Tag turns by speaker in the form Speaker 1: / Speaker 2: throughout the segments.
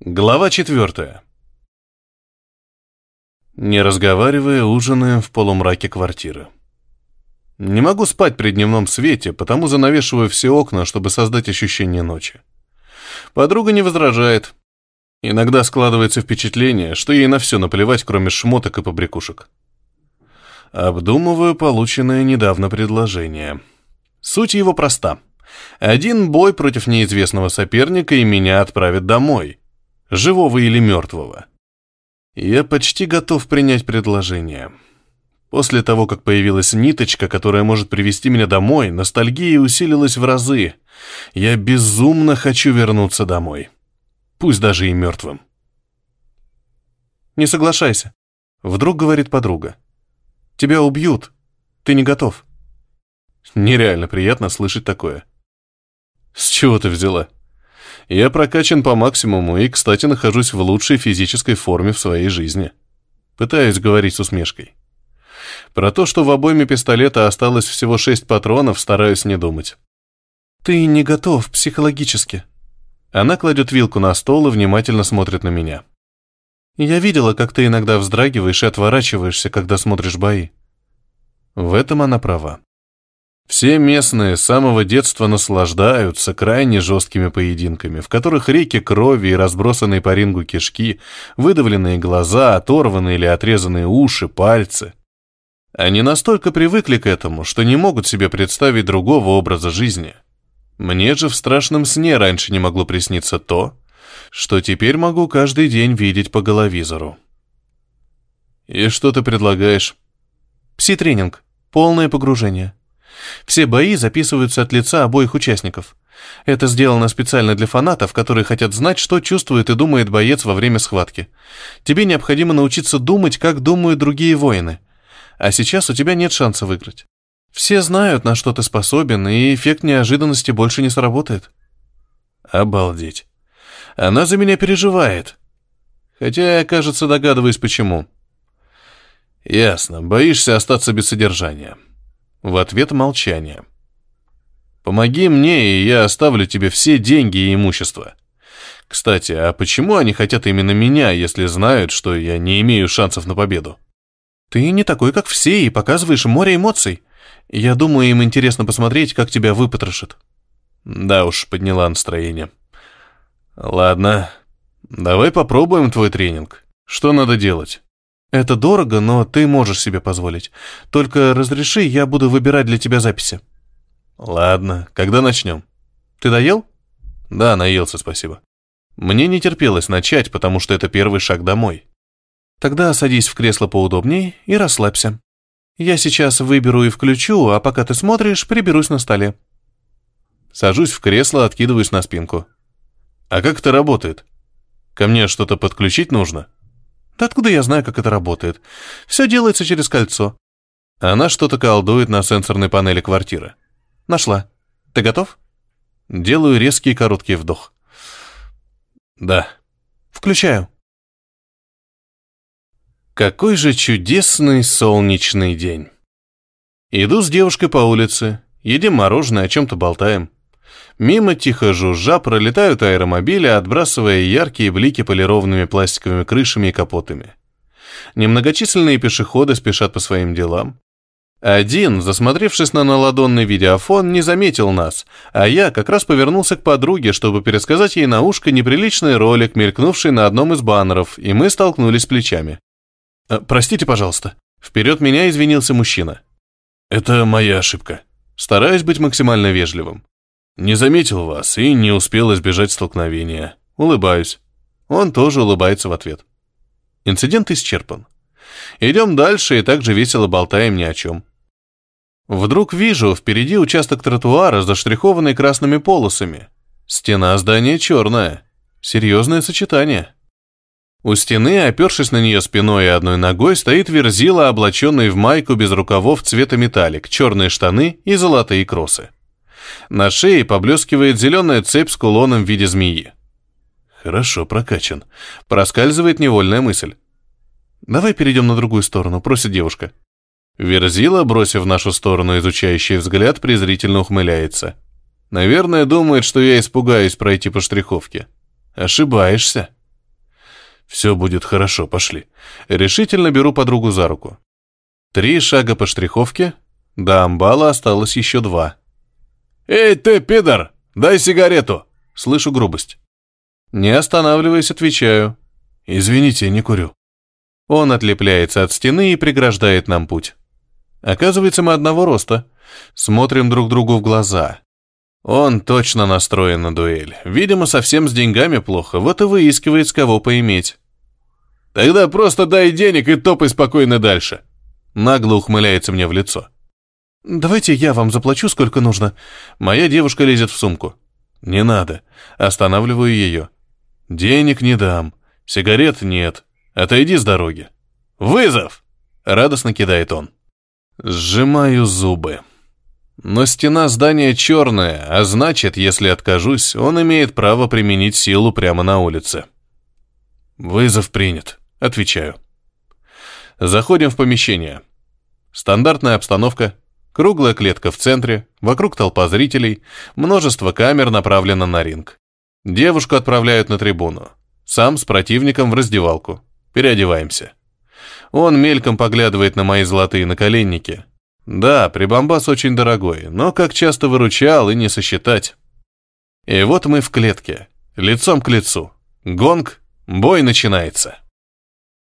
Speaker 1: Глава четвертая. Не разговаривая, ужинаем в полумраке квартиры. Не могу спать при дневном свете, потому занавешиваю все окна, чтобы создать ощущение ночи. Подруга не возражает. Иногда складывается впечатление, что ей на все наплевать, кроме шмоток и побрякушек. Обдумываю полученное недавно предложение. Суть его проста. Один бой против неизвестного соперника и меня отправят домой – живого или мертвого. Я почти готов принять предложение. После того, как появилась ниточка, которая может привести меня домой, ностальгия усилилась в разы. Я безумно хочу вернуться домой. Пусть даже и мертвым. «Не соглашайся», — вдруг говорит подруга. «Тебя убьют. Ты не готов». Нереально приятно слышать такое. «С чего ты взяла?» Я прокачан по максимуму и, кстати, нахожусь в лучшей физической форме в своей жизни. Пытаюсь говорить с усмешкой. Про то, что в обойме пистолета осталось всего шесть патронов, стараюсь не думать. «Ты не готов психологически». Она кладет вилку на стол и внимательно смотрит на меня. «Я видела, как ты иногда вздрагиваешь и отворачиваешься, когда смотришь бои». В этом она права. Все местные с самого детства наслаждаются крайне жесткими поединками, в которых реки крови и разбросанные по рингу кишки, выдавленные глаза, оторванные или отрезанные уши, пальцы. Они настолько привыкли к этому, что не могут себе представить другого образа жизни. Мне же в страшном сне раньше не могло присниться то, что теперь могу каждый день видеть по головизору. И что ты предлагаешь? Пси-тренинг. Полное погружение. Все бои записываются от лица обоих участников. Это сделано специально для фанатов, которые хотят знать, что чувствует и думает боец во время схватки. Тебе необходимо научиться думать, как думают другие воины. А сейчас у тебя нет шанса выиграть. Все знают, на что ты способен, и эффект неожиданности больше не сработает. Обалдеть. Она за меня переживает. Хотя я, кажется, догадываюсь, почему. Ясно, боишься остаться без содержания. В ответ молчание. «Помоги мне, и я оставлю тебе все деньги и имущество. Кстати, а почему они хотят именно меня, если знают, что я не имею шансов на победу?» «Ты не такой, как все, и показываешь море эмоций. Я думаю, им интересно посмотреть, как тебя выпотрошат». Да уж, подняла настроение. «Ладно, давай попробуем твой тренинг. Что надо делать?» Это дорого, но ты можешь себе позволить. Только разреши, я буду выбирать для тебя записи. Ладно, когда начнем? Ты доел? Да, наелся, спасибо. Мне не терпелось начать, потому что это первый шаг домой. Тогда садись в кресло поудобнее и расслабься. Я сейчас выберу и включу, а пока ты смотришь, приберусь на столе. Сажусь в кресло, откидываюсь на спинку. А как это работает? Ко мне что-то подключить нужно? Да откуда я знаю, как это работает? Все делается через кольцо. Она что-то колдует на сенсорной панели квартиры. Нашла. Ты готов? Делаю резкий короткий вдох. Да. Включаю. Какой же чудесный солнечный день. Иду с девушкой по улице, едим мороженое, о чем-то болтаем. Мимо тихо жужжа пролетают аэромобили, отбрасывая яркие блики полированными пластиковыми крышами и капотами. Немногочисленные пешеходы спешат по своим делам. Один, засмотревшись на наладонный видеофон, не заметил нас, а я как раз повернулся к подруге, чтобы пересказать ей на ушко неприличный ролик, мелькнувший на одном из баннеров, и мы столкнулись плечами. «Э, «Простите, пожалуйста». Вперед меня извинился мужчина. «Это моя ошибка». Стараюсь быть максимально вежливым. Не заметил вас и не успел избежать столкновения. Улыбаюсь. Он тоже улыбается в ответ. Инцидент исчерпан. Идем дальше и также весело болтаем ни о чем. Вдруг вижу впереди участок тротуара, заштрихованный красными полосами. Стена здания черная. Серьезное сочетание. У стены, опершись на нее спиной и одной ногой, стоит верзила, облаченный в майку без рукавов цвета металлик, черные штаны и золотые кросы. На шее поблескивает зеленая цепь с кулоном в виде змеи. Хорошо прокачан. Проскальзывает невольная мысль. «Давай перейдем на другую сторону», — просит девушка. Верзила, бросив в нашу сторону изучающий взгляд, презрительно ухмыляется. Наверное, думает, что я испугаюсь пройти по штриховке. Ошибаешься. Все будет хорошо, пошли. Решительно беру подругу за руку. Три шага по штриховке. До амбала осталось еще два. «Эй, ты, пидор, дай сигарету!» Слышу грубость. Не останавливаясь, отвечаю. «Извините, не курю». Он отлепляется от стены и преграждает нам путь. Оказывается, мы одного роста. Смотрим друг другу в глаза. Он точно настроен на дуэль. Видимо, совсем с деньгами плохо, вот и выискивает, с кого поиметь. Тогда просто дай денег и топай спокойно дальше. Нагло ухмыляется мне в лицо. Давайте я вам заплачу, сколько нужно. Моя девушка лезет в сумку. Не надо. Останавливаю ее. Денег не дам. Сигарет нет. Отойди с дороги. Вызов! Радостно кидает он. Сжимаю зубы. Но стена здания черная, а значит, если откажусь, он имеет право применить силу прямо на улице. Вызов принят, отвечаю. Заходим в помещение. Стандартная обстановка, круглая клетка в центре, вокруг толпа зрителей, множество камер направлено на ринг. Девушку отправляют на трибуну. Сам с противником в раздевалку. Переодеваемся. Он мельком поглядывает на мои золотые наколенники, да, прибамбас очень дорогой, но как часто выручал и не сосчитать. И вот мы в клетке, лицом к лицу. Гонг, бой начинается.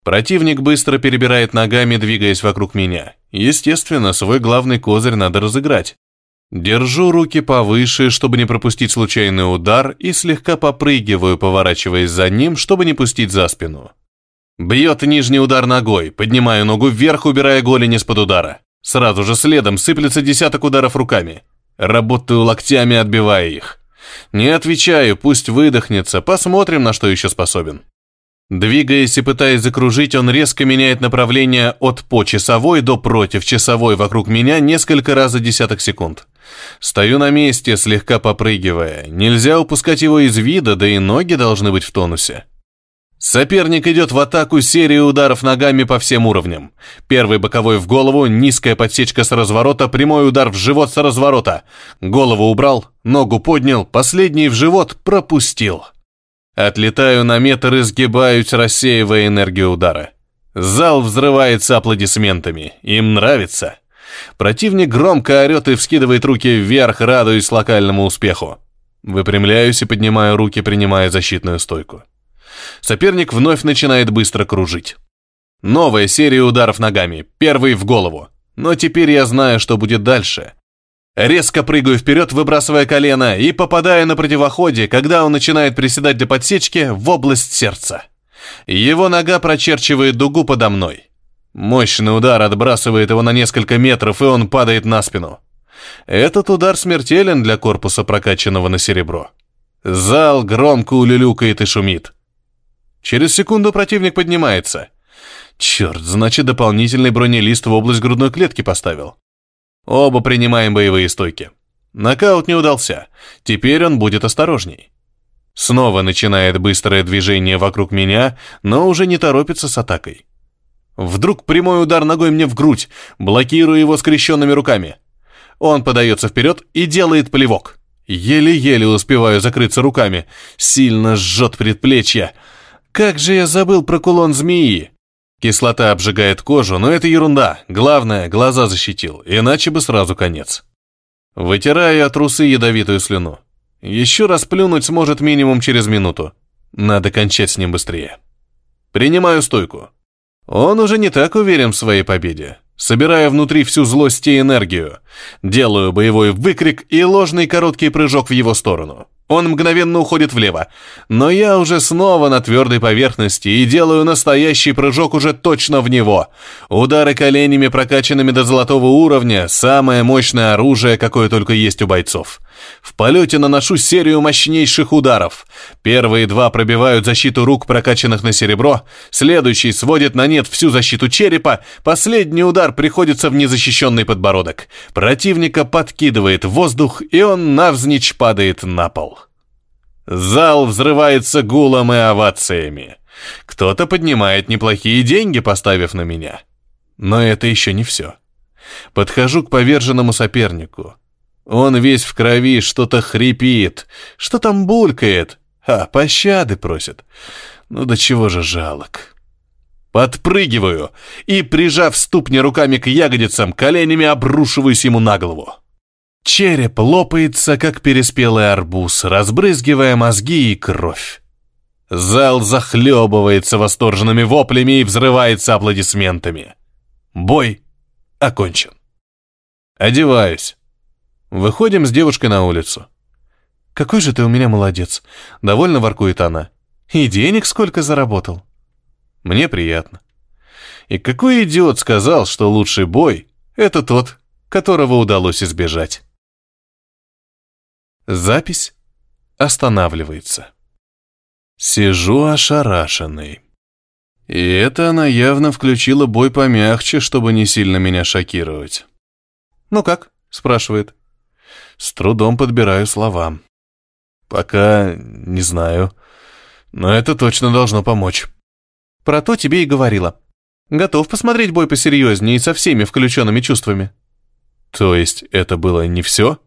Speaker 1: Противник быстро перебирает ногами, двигаясь вокруг меня. Естественно, свой главный козырь надо разыграть. Держу руки повыше, чтобы не пропустить случайный удар, и слегка попрыгиваю, поворачиваясь за ним, чтобы не пустить за спину. Бьет нижний удар ногой, поднимаю ногу вверх, убирая голень из-под удара. Сразу же следом сыплется десяток ударов руками. Работаю локтями, отбивая их. Не отвечаю, пусть выдохнется, посмотрим, на что еще способен. Двигаясь и пытаясь закружить, он резко меняет направление от по часовой до против часовой вокруг меня несколько раз за десяток секунд. Стою на месте, слегка попрыгивая. Нельзя упускать его из вида, да и ноги должны быть в тонусе. Соперник идет в атаку серии ударов ногами по всем уровням. Первый боковой в голову, низкая подсечка с разворота, прямой удар в живот с разворота. Голову убрал, ногу поднял, последний в живот пропустил. Отлетаю на метр и сгибаюсь, рассеивая энергию удара. Зал взрывается аплодисментами. Им нравится. Противник громко орет и вскидывает руки вверх, радуясь локальному успеху. Выпрямляюсь и поднимаю руки, принимая защитную стойку. Соперник вновь начинает быстро кружить. Новая серия ударов ногами, первый в голову. Но теперь я знаю, что будет дальше. Резко прыгаю вперед, выбрасывая колено, и попадаю на противоходе, когда он начинает приседать для подсечки в область сердца. Его нога прочерчивает дугу подо мной. Мощный удар отбрасывает его на несколько метров, и он падает на спину. Этот удар смертелен для корпуса, прокачанного на серебро. Зал громко улюлюкает и шумит. Через секунду противник поднимается. Черт, значит, дополнительный бронелист в область грудной клетки поставил. Оба принимаем боевые стойки. Нокаут не удался. Теперь он будет осторожней. Снова начинает быстрое движение вокруг меня, но уже не торопится с атакой. Вдруг прямой удар ногой мне в грудь, блокирую его скрещенными руками. Он подается вперед и делает плевок. Еле-еле успеваю закрыться руками. Сильно жжет предплечье. Как же я забыл про кулон змеи? Кислота обжигает кожу, но это ерунда. Главное, глаза защитил, иначе бы сразу конец. Вытираю от трусы ядовитую слюну. Еще раз плюнуть сможет минимум через минуту. Надо кончать с ним быстрее. Принимаю стойку. Он уже не так уверен в своей победе. Собираю внутри всю злость и энергию. Делаю боевой выкрик и ложный короткий прыжок в его сторону. Он мгновенно уходит влево. Но я уже снова на твердой поверхности и делаю настоящий прыжок уже точно в него. Удары коленями, прокачанными до золотого уровня, самое мощное оружие, какое только есть у бойцов. В полете наношу серию мощнейших ударов. Первые два пробивают защиту рук, прокачанных на серебро, следующий сводит на нет всю защиту черепа, последний удар приходится в незащищенный подбородок. Противника подкидывает в воздух, и он навзничь падает на пол. Зал взрывается гулом и овациями. Кто-то поднимает неплохие деньги, поставив на меня. Но это еще не все. Подхожу к поверженному сопернику. Он весь в крови, что-то хрипит, что там булькает, А, пощады просит. Ну до чего же жалок. Подпрыгиваю и, прижав ступни руками к ягодицам, коленями обрушиваюсь ему на голову. Череп лопается, как переспелый арбуз, разбрызгивая мозги и кровь. Зал захлебывается восторженными воплями и взрывается аплодисментами. Бой окончен. Одеваюсь. Выходим с девушкой на улицу. «Какой же ты у меня молодец!» — довольно воркует она. «И денег сколько заработал?» Мне приятно. И какой идиот сказал, что лучший бой — это тот, которого удалось избежать. Запись останавливается. Сижу ошарашенный. И это она явно включила бой помягче, чтобы не сильно меня шокировать. «Ну как?» — спрашивает. С трудом подбираю слова. «Пока не знаю, но это точно должно помочь». «Про то тебе и говорила. Готов посмотреть бой посерьезнее и со всеми включенными чувствами». «То есть это было не все?»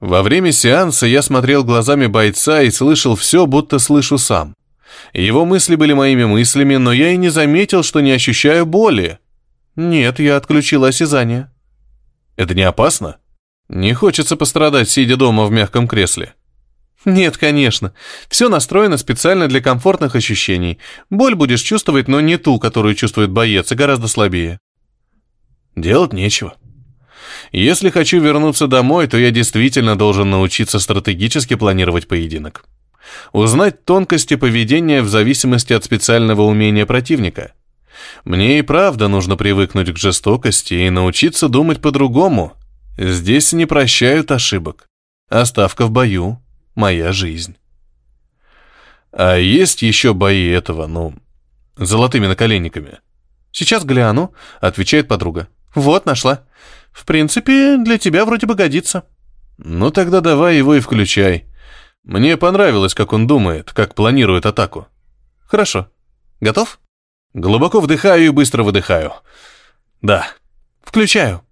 Speaker 1: Во время сеанса я смотрел глазами бойца и слышал все, будто слышу сам. Его мысли были моими мыслями, но я и не заметил, что не ощущаю боли. Нет, я отключила осязание. Это не опасно? Не хочется пострадать, сидя дома в мягком кресле. Нет, конечно. Все настроено специально для комфортных ощущений. Боль будешь чувствовать, но не ту, которую чувствует боец, и гораздо слабее. Делать нечего. Если хочу вернуться домой, то я действительно должен научиться стратегически планировать поединок узнать тонкости поведения в зависимости от специального умения противника. Мне и правда нужно привыкнуть к жестокости и научиться думать по-другому. Здесь не прощают ошибок. Оставка в бою — моя жизнь. А есть еще бои этого, ну, золотыми наколенниками? Сейчас гляну, отвечает подруга. Вот, нашла. В принципе, для тебя вроде бы годится. Ну тогда давай его и включай. Мне понравилось, как он думает, как планирует атаку. Хорошо. Готов? Глубоко вдыхаю и быстро выдыхаю. Да. Включаю.